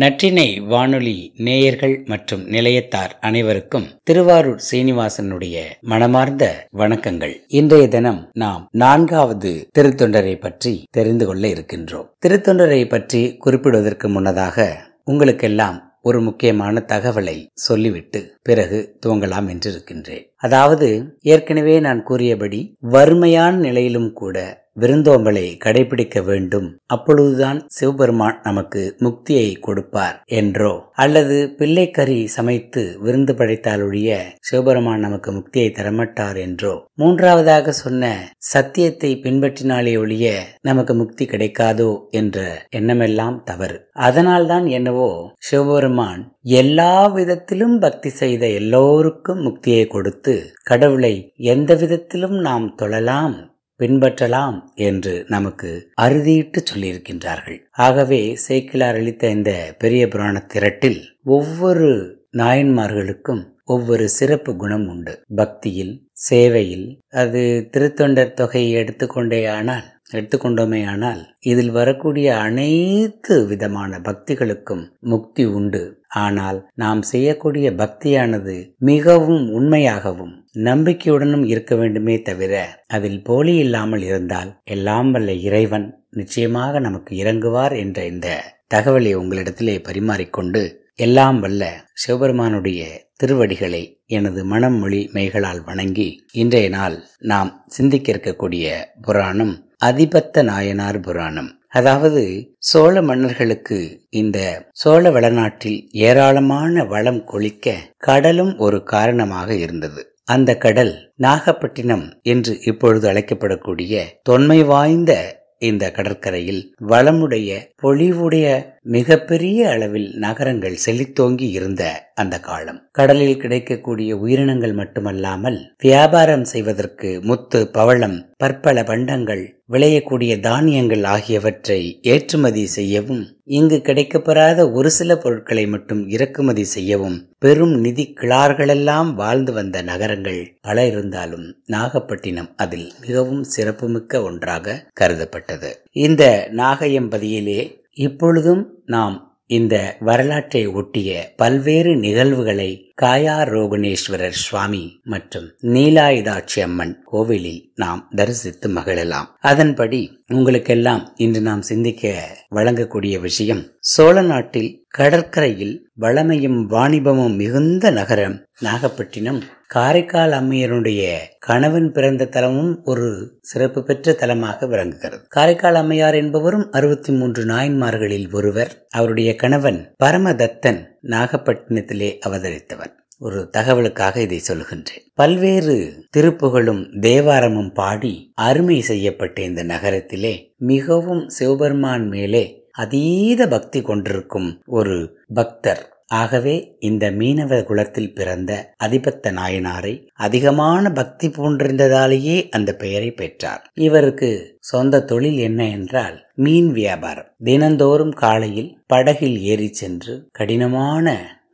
நற்றினை வானொலி நேயர்கள் மற்றும் நிலையத்தார் அனைவருக்கும் திருவாரூர் சீனிவாசனுடைய மனமார்ந்த வணக்கங்கள். இன்றைய தினம் நாம் நான்காவது திருத்தொண்டரை பற்றி தெரிந்து கொள்ள இருக்கின்றோம். திருத்தொண்டரை பற்றி குறிப்பிடுவதற்கு முன்னதாக உங்களுக்கெல்லாம் ஒரு முக்கியமான தகவலை சொல்லிவிட்டு பிறகு துவங்கலாம் என்று இருக்கின்றேன் அதாவது ஏற்கனவே நான் கூறியபடி வறுமையான நிலையிலும் கூட விருந்தோம்பலை கடைபிடிக்க வேண்டும். அப்பொழுதுதான் சிவபெருமான் நமக்கு முக்தியை கொடுப்பார் என்றோ அல்லது பிள்ளைக்கறி சமைத்து விருந்து படைத்தாலொழிய சிவபெருமான் நமக்கு முக்தியை தரமாட்டார் என்றோ மூன்றாவதாக சொன்ன சத்தியத்தை பின்பற்றினாலே ஒழிய நமக்கு முக்தி கிடைக்காதோ என்ற எண்ணமெல்லாம் தவறு. அதனால்தான் என்னவோ சிவபெருமான் எல்லா விதத்திலும் பக்தி செய்த எல்லோருக்கும் முக்தியை கொடுத்து கடவுளை எந்த விதத்திலும் நாம் தொழலாம் பின்பற்றலாம் என்று நமக்கு அறுதியிட்டு சொல்லியிருக்கின்றார்கள். ஆகவே சேக்கிலார் அளித்த இந்த பெரிய புராண திரட்டில் ஒவ்வொரு நாயன்மார்களுக்கும் ஒவ்வொரு சிறப்பு குணம் உண்டு. பக்தியில் சேவையில் அது திருத்தொண்டர் தொகையை எடுத்துக்கொண்டே ஆனால் எடுத்துக்கொண்டோமேயானால் இதில் வரக்கூடிய அனைத்து விதமான பக்திகளுக்கும் முக்தி உண்டு. ஆனால் நாம் செய்யக்கூடிய பக்தியானது மிகவும் உண்மையாகவும் நம்பிக்கையுடனும் இருக்க வேண்டுமே தவிர அதில் போலி இல்லாமல் இருந்தால் எல்லாம் வல்ல இறைவன் நிச்சயமாக நமக்கு இறங்குவார் என்ற இந்த தகவலை உங்களிடத்திலே பரிமாறிக்கொண்டு எல்லாம் வல்ல சிவபெருமானுடைய திருவடிகளை எனது மனம் மொழி மெய்களால் வணங்கி இன்றைய நாள் நாம் சிந்திக்க இருக்கக்கூடிய புராணம் அதிபத்த நாயனார் புராணம். அதாவது சோழ மன்னர்களுக்கு இந்த சோழ வளநாட்டில் ஏராளமான வளம் கொளிக்க கடலும் ஒரு காரணமாக இருந்தது. அந்த கடல் நாகப்பட்டினம் என்று இப்பொழுது அழைக்கப்படக்கூடிய தொன்மை வாய்ந்த இந்த கடற்கரையில் வளமுடைய பொழிவுடைய மிகப்பெரிய அளவில் நகரங்கள் செழித்தோங்கி இருந்த அந்த காலம். கடலில் கிடைக்கக்கூடிய உயிரினங்கள் மட்டுமல்லாமல் வியாபாரம் செய்வதற்கு முத்து பவளம் பற்பல பண்டங்கள் விளையக்கூடிய தானியங்கள் ஆகியவற்றை ஏற்றுமதி செய்யவும் இங்கு கிடைக்கப்பெறாத ஒரு சில பொருட்களை மட்டும் இறக்குமதி செய்யவும் பெரும் நிதி கிளார்களெல்லாம் வாழ்ந்து வந்த நகரங்கள் பல இருந்தாலும் நாகப்பட்டினம் அதில் மிகவும் சிறப்புமிக்க ஒன்றாக கருதப்பட்டது. இந்த நாகையம்பதியிலே இப்பொழுதும் நாம் இந்த வரலாற்றை ஒட்டிய பல்வேறு நிகழ்வுகளை காயா ரோகணேஸ்வரர் சுவாமி மற்றும் நீலாயுதாட்சி அம்மன் கோவிலில் நாம் தரிசித்து மகிழலாம். அதன்படி உங்களுக்கெல்லாம் இன்று நாம் சிந்திக்க வழங்கக்கூடிய விஷயம் சோழ நாட்டில் கடற்கரையில் வளமையும் வாணிபமும் மிகுந்த நகரம். நாகப்பட்டினம் காரைக்கால் அம்மையருடைய கணவன் பிறந்த தலமும் ஒரு சிறப்பு பெற்ற தலமாக விளங்குகிறது. காரைக்கால் அம்மையார் என்பவரும் அறுபத்தி மூன்று நாயன்மார்களில் ஒருவர். அவருடைய கணவன் பரமதத்தன் நாகப்பட்டினத்திலே அவதரித்தவர். ஒரு தகவலுக்காக இதை சொல்கின்றேன் பல்வேறு திருப்புகளும் தேவாரமும் பாடி அருமை செய்யப்பட்ட இந்த நகரத்திலே மிகவும் சிவபெருமான் மேலே அதீத பக்தி கொண்டிருக்கும் ஒரு பக்தர். ஆகவே இந்த மீனவ குலத்தில் பிறந்த அதிபத்த நாயனாரை அதிகமான பக்தி போன்றிருந்ததாலேயே அந்த பெயரை பெற்றார். இவருக்கு சொந்த தொழில் என்ன என்றால் மீன் வியாபாரம். தினந்தோறும் காலையில் படகில் ஏறி சென்று கடினமான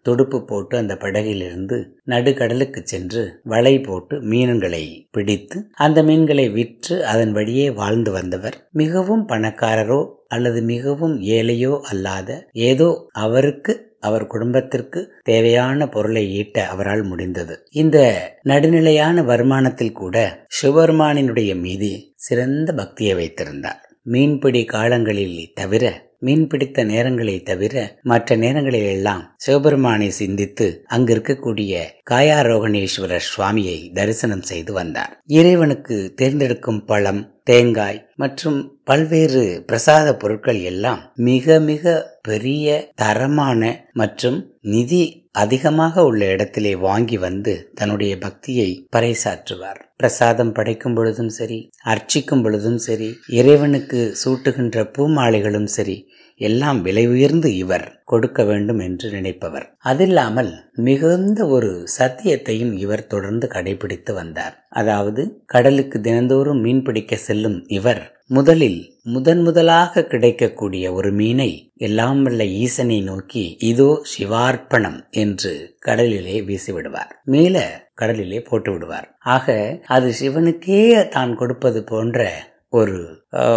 துடுப்பு போட்டு அந்த படகிலிருந்து நடுக்கடலுக்கு சென்று வலை போட்டு மீன்களை பிடித்து அந்த மீன்களை விற்று அதன் வழியே வாழ்ந்து வந்தவர். மிகவும் பணக்காரரோ அல்லது மிகவும் ஏழையோ அல்லாத ஏதோ அவருக்கு அவர் குடும்பத்திற்கு தேவையான பொருளை ஈட்ட அவரால் முடிந்தது. இந்த நடுநிலையான வருமானத்தில் கூட சிவபெருமானினுடைய மீது சிறந்த பக்தியை வைத்திருந்தார். மீன்பிடி காலங்களில் தவிர மீன் பிடித்த நேரங்களை தவிர மற்ற நேரங்களில் எல்லாம் சிவபெருமானை சிந்தித்து அங்கு இருக்கக்கூடிய காயாரோகணேஸ்வரர் சுவாமியை தரிசனம் செய்து வந்தார். இறைவனுக்கு தேர்ந்தெடுக்கும் பழம் தேங்காய் மற்றும் பல்வேறு பிரசாத பொருட்கள் எல்லாம் மிக மிக பெரிய தரமான மற்றும் நிதி அதிகமாக உள்ள இடத்திலே வாங்கி வந்து தன்னுடைய பக்தியை பறைசாற்றுவார். பிரசாதம் படைக்கும் பொழுதும் சரி அர்ச்சிக்கும் பொழுதும் சரி இறைவனுக்கு சூட்டுகின்ற பூமாலைகளும் சரி எல்லாம் விலை உயர்ந்து இவர் கொடுக்க வேண்டும் என்று நினைப்பவர். அதில்லாமல் மிகுந்த ஒரு சத்தியத்தையும் இவர் தொடர்ந்து கடைபிடித்து வந்தார். அதாவது கடலுக்கு தினந்தோறும் மீன் பிடிக்க செல்லும் இவர் முதலில் முதன் முதலாக கிடைக்கக்கூடிய ஒரு மீனை எல்லாம் வல்ல ஈசனை நோக்கி இதோ சிவார்ப்பணம் என்று கடலிலே வீசிவிடுவார். மேல கடலிலே போட்டு விடுவார் ஆக அது சிவனுக்கே தான் கொடுப்பது போன்ற ஒரு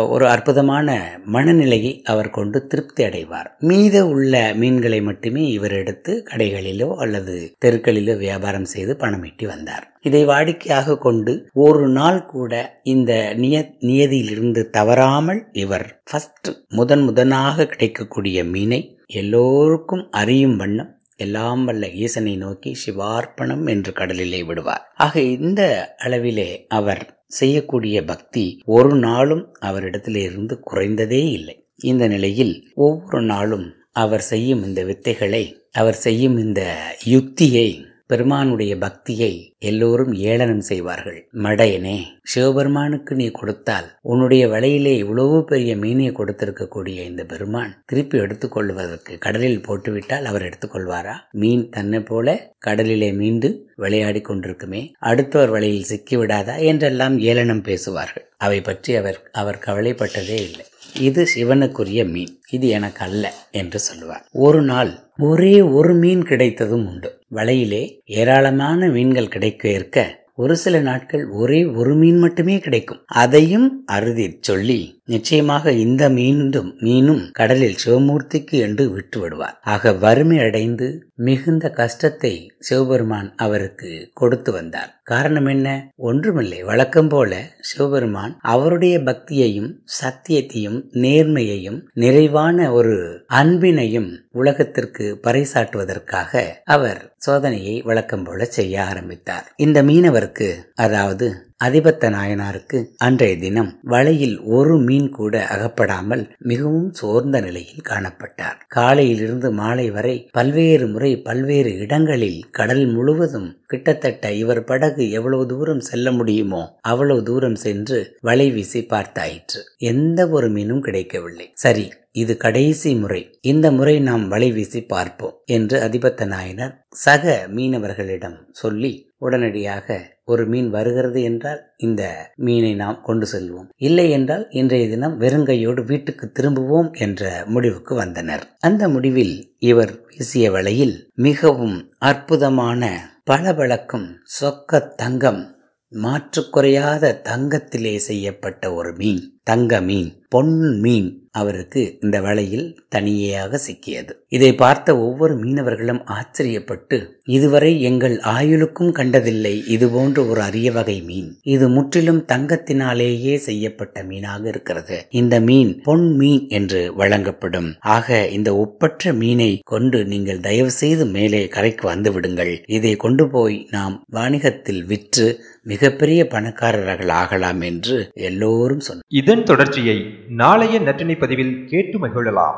ஒரு அற்புதமான மனநிலையை அவர் கொண்டு திருப்தி அடைவார். மீத உள்ள மீன்களை மட்டுமே இவர் எடுத்து கடைகளிலோ அல்லது தெருக்களிலோ வியாபாரம் செய்து பணம் ஈட்டி வந்தார். இதை வாடிக்கையாக கொண்டு ஒரு நாள் கூட இந்த நிய நியதியிலிருந்து தவறாமல் இவர் ஃபஸ்ட் முதன் முதனாக கிடைக்கக்கூடிய மீனை எல்லோருக்கும் அறியும் வண்ணம் எல்லாம் வல்ல ஈசனை நோக்கி சிவார்ப்பணம் என்று கடலிலே விடுவார். ஆக இந்த அளவிலே அவர் செய்யக்கூடிய பக்தி ஒரு நாளும் அவரிடத்திலிருந்து குறைந்ததே இல்லை. இந்த நிலையில் ஒவ்வொரு நாளும் அவர் செய்யும் இந்த வித்தைகளை அவர் செய்யும் இந்த யுக்தியை பெருமானுடைய பக்தியை எல்லோரும் ஏளனம் செய்வார்கள். மடையனே சிவபெருமானுக்கு நீ கொடுத்தால் உன்னுடைய வலையிலே இவ்வளவு பெரிய மீனை கொடுத்திருக்கக்கூடிய இந்த பெருமான் திருப்பி எடுத்துக்கொள்வதற்கு கடலில் போட்டுவிட்டால் அவர் எடுத்துக்கொள்வாரா மீன் தன்னை போல கடலிலே மீண்டு விளையாடி கொண்டிருக்குமே அடுத்தவர் வலையில் சிக்கிவிடாதா? என்றெல்லாம் ஏளனம் பேசுவார்கள். அவை பற்றி அவர் அவர் கவலைப்பட்டதே இல்லை. இது சிவனுக்குரிய மீன். இது எனக்கு அல்ல என்று சொல்லுவார். ஒரு நாள் ஒரே ஒரு மீன் கிடைத்ததும் உண்டு. வலையிலே ஏராளமான மீன்கள் கிடைக்க இருக்க ஒரு சில நாட்கள் ஒரே ஒரு மீன் மட்டுமே கிடைக்கும். அதையும் அறுதி சொல்லி நிச்சயமாக இந்த மீண்டும் மீனும் கடலில் சிவமூர்த்திக்கு என்று விட்டுவிடுவார். ஆக வறுமை அடைந்து மிகுந்த கஷ்டத்தை சிவபெருமான் அவருக்கு கொடுத்து வந்தார். காரணம் என்ன? ஒன்றுமில்லை. வழக்கம் போல சிவபெருமான் அவருடைய பக்தியையும் சத்தியத்தையும் நேர்மையையும் நிறைவான ஒரு அன்பினையும் உலகத்திற்கு பறைசாட்டுவதற்காக அவர் சோதனையை வழக்கம் போல செய்ய ஆரம்பித்தார். இந்த மீனவருக்கு அதாவது அதிபத்த நாயனாருக்கு அன்றைய தினம் வலையில் ஒரு மீன் கூட அகப்படாமல் மிகவும் சோர்ந்த நிலையில் காணப்பட்டார். காலையிலிருந்து மாலை வரை பல்வேறு முறை பல்வேறு இடங்களில் கடல் முழுவதும் கிட்டத்தட்ட இவர் படகு எவ்வளவு தூரம் செல்ல முடியுமோ அவ்வளவு தூரம் சென்று வலை வீசி பார்த்தாயிற்று. எந்த ஒரு மீனும் கிடைக்கவில்லை. சரி இது கடைசி முறை. இந்த முறை நாம் வலை வீசி பார்ப்போம் என்று அதிபத்த நாயனர் சக மீனவர்களிடம் சொல்லி உடனடியாக ஒரு மீன் வருகிறது என்றால் இந்த மீனை நாம் கொண்டு செல்வோம். இல்லை என்றால் இன்றைய தினம் வெறுங்கையோடு வீட்டுக்கு திரும்புவோம் என்ற முடிவுக்கு வந்தனர். அந்த முடிவில் இவர் வீசிய வலையில் மிகவும் அற்புதமான பளபளக்கும் சொக்க தங்கம் மாற்றுக்குறையாத தங்கத்திலே செய்யப்பட்ட ஒரு மீன். தங்க மீன் பொன் மீன் அவருக்கு இந்த வலையில் தனியாக சிக்கியது. இதை பார்த்த ஒவ்வொரு மீனவர்களும் ஆச்சரியப்பட்டு இதுவரை எங்கள் ஆயுளுக்கும் கண்டதில்லை. இது போன்ற ஒரு அரிய வகை மீன். இது முற்றிலும் தங்கத்தினாலேயே செய்யப்பட்ட மீனாக இருக்கிறது. இந்த மீன் பொன் மீன் என்று வழங்கப்படும். ஆக இந்த ஒப்பற்ற மீனை கொண்டு நீங்கள் தயவு செய்து மேலே கரைக்கு வந்து விடுங்கள். இதை கொண்டு போய் நாம் வாணிகத்தில் விற்று மிகப்பெரிய பணக்காரர்கள் ஆகலாம் என்று எல்லோரும் சொன்னார் இதன் தொடர்ச்சியை நாளைய நற்றினை பதிவில் கேட்டு மகிழலாம்.